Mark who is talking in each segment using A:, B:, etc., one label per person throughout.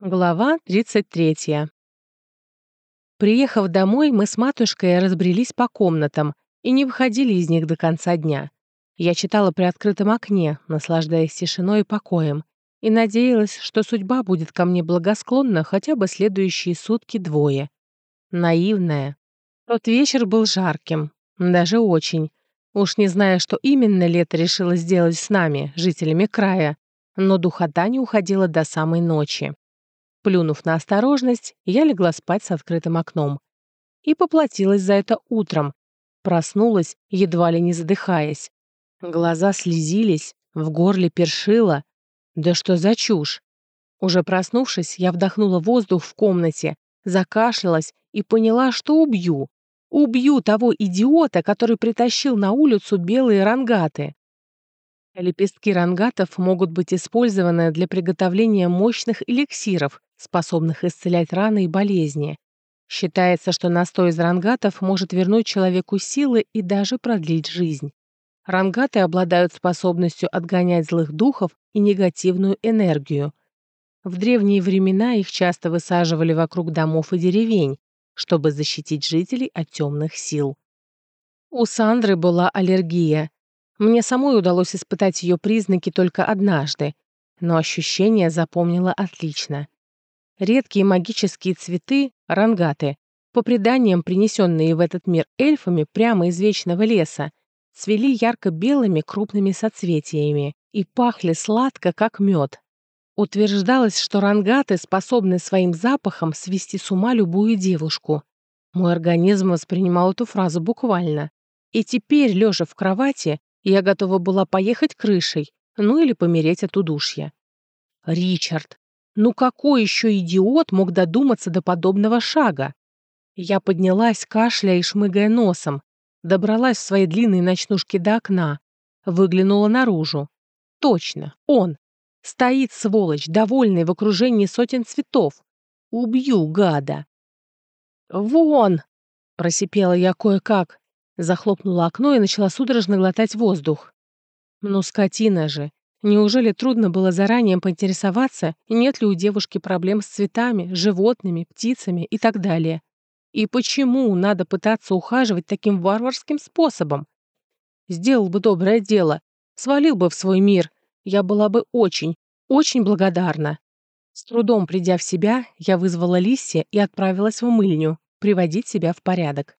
A: Глава 33. Приехав домой, мы с матушкой разбрелись по комнатам и не выходили из них до конца дня. Я читала при открытом окне, наслаждаясь тишиной и покоем, и надеялась, что судьба будет ко мне благосклонна хотя бы следующие сутки двое. Наивная. Тот вечер был жарким, даже очень. Уж не зная, что именно лето решило сделать с нами, жителями края, но духота не уходила до самой ночи. Плюнув на осторожность, я легла спать с открытым окном. И поплатилась за это утром. Проснулась, едва ли не задыхаясь. Глаза слезились, в горле першило. Да что за чушь? Уже проснувшись, я вдохнула воздух в комнате, закашлялась и поняла, что убью. Убью того идиота, который притащил на улицу белые рангаты. Лепестки рангатов могут быть использованы для приготовления мощных эликсиров, способных исцелять раны и болезни. Считается, что настой из рангатов может вернуть человеку силы и даже продлить жизнь. Рангаты обладают способностью отгонять злых духов и негативную энергию. В древние времена их часто высаживали вокруг домов и деревень, чтобы защитить жителей от темных сил. У Сандры была аллергия. Мне самой удалось испытать ее признаки только однажды, но ощущение запомнила отлично. Редкие магические цветы, рангаты, по преданиям, принесенные в этот мир эльфами прямо из вечного леса, цвели ярко-белыми крупными соцветиями и пахли сладко, как мед. Утверждалось, что рангаты способны своим запахом свести с ума любую девушку. Мой организм воспринимал эту фразу буквально. И теперь, лежа в кровати, я готова была поехать крышей, ну или помереть от удушья. Ричард. Ну какой еще идиот мог додуматься до подобного шага? Я поднялась, кашляя и шмыгая носом, добралась в своей длинной ночнушке до окна, выглянула наружу. Точно, он. Стоит, сволочь, довольный в окружении сотен цветов. Убью, гада. «Вон!» — просипела я кое-как, захлопнула окно и начала судорожно глотать воздух. Ну, скотина же, Неужели трудно было заранее поинтересоваться, нет ли у девушки проблем с цветами, животными, птицами и так далее? И почему надо пытаться ухаживать таким варварским способом? Сделал бы доброе дело, свалил бы в свой мир. Я была бы очень, очень благодарна. С трудом придя в себя, я вызвала Лисси и отправилась в умыльню, приводить себя в порядок.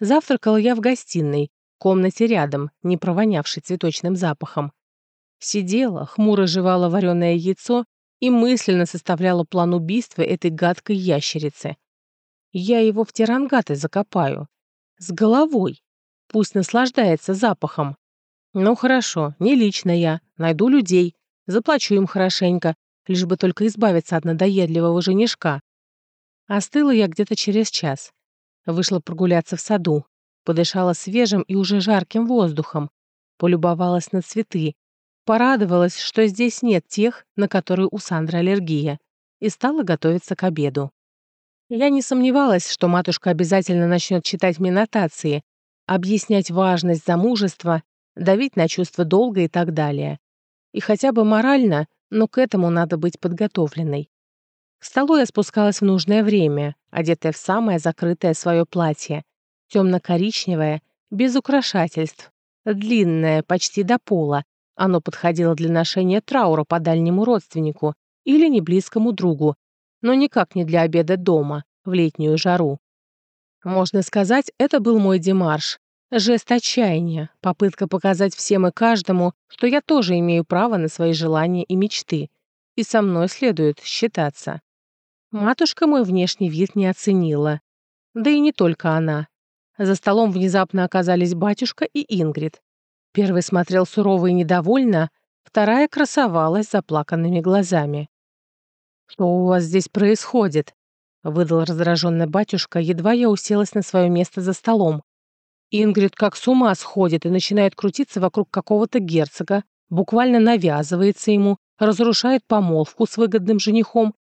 A: Завтракала я в гостиной, комнате рядом, не провонявшей цветочным запахом. Сидела, хмуро жевала вареное яйцо и мысленно составляла план убийства этой гадкой ящерицы. Я его в тирангаты закопаю. С головой. Пусть наслаждается запахом. Ну хорошо, не лично я. Найду людей. Заплачу им хорошенько, лишь бы только избавиться от надоедливого женишка. Остыла я где-то через час. Вышла прогуляться в саду. Подышала свежим и уже жарким воздухом. Полюбовалась на цветы, Порадовалась, что здесь нет тех, на которые у Сандры аллергия, и стала готовиться к обеду. Я не сомневалась, что матушка обязательно начнет читать мне нотации, объяснять важность замужества, давить на чувство долга и так далее. И хотя бы морально, но к этому надо быть подготовленной. К столу я спускалась в нужное время, одетая в самое закрытое свое платье, темно-коричневое, без украшательств, длинное, почти до пола, оно подходило для ношения траура по дальнему родственнику или неблизкому другу, но никак не для обеда дома, в летнюю жару. Можно сказать, это был мой демарш. Жест отчаяния, попытка показать всем и каждому, что я тоже имею право на свои желания и мечты, и со мной следует считаться. Матушка мой внешний вид не оценила. Да и не только она. За столом внезапно оказались батюшка и Ингрид. Первый смотрел сурово и недовольно, вторая красовалась заплаканными глазами. «Что у вас здесь происходит?» — выдал раздраженный батюшка, едва я уселась на свое место за столом. Ингрид как с ума сходит и начинает крутиться вокруг какого-то герцога, буквально навязывается ему, разрушает помолвку с выгодным женихом.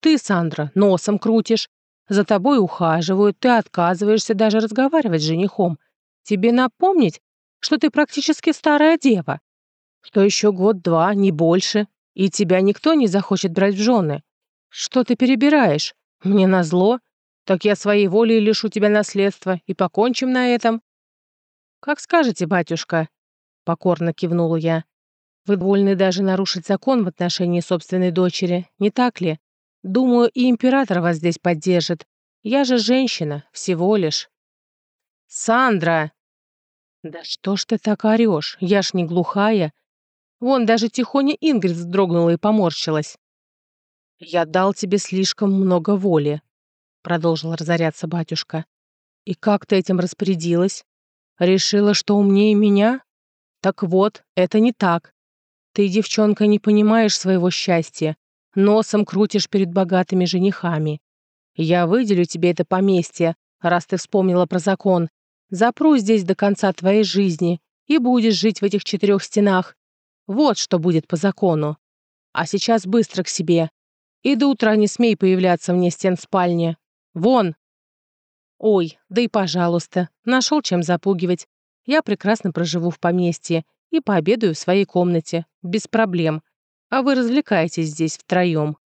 A: Ты, Сандра, носом крутишь. За тобой ухаживают, ты отказываешься даже разговаривать с женихом. Тебе напомнить, что ты практически старая дева, что еще год-два, не больше, и тебя никто не захочет брать в жены. «Что ты перебираешь? Мне назло? Так я своей волей лишу тебя наследства и покончим на этом». «Как скажете, батюшка», — покорно кивнула я. «Вы вольны даже нарушить закон в отношении собственной дочери, не так ли? Думаю, и император вас здесь поддержит. Я же женщина, всего лишь». «Сандра!» «Да что ж ты так орешь? Я ж не глухая. Вон даже тихоня Ингрид вздрогнула и поморщилась. «Я дал тебе слишком много воли», — продолжил разоряться батюшка. «И как ты этим распорядилась? Решила, что умнее меня? Так вот, это не так. Ты, девчонка, не понимаешь своего счастья, носом крутишь перед богатыми женихами. Я выделю тебе это поместье, раз ты вспомнила про закон, запру здесь до конца твоей жизни и будешь жить в этих четырех стенах. Вот что будет по закону. А сейчас быстро к себе. И до утра не смей появляться вне стен спальни. Вон!» «Ой, да и пожалуйста, нашел чем запугивать. Я прекрасно проживу в поместье и пообедаю в своей комнате, без проблем. А вы развлекаетесь здесь втроем».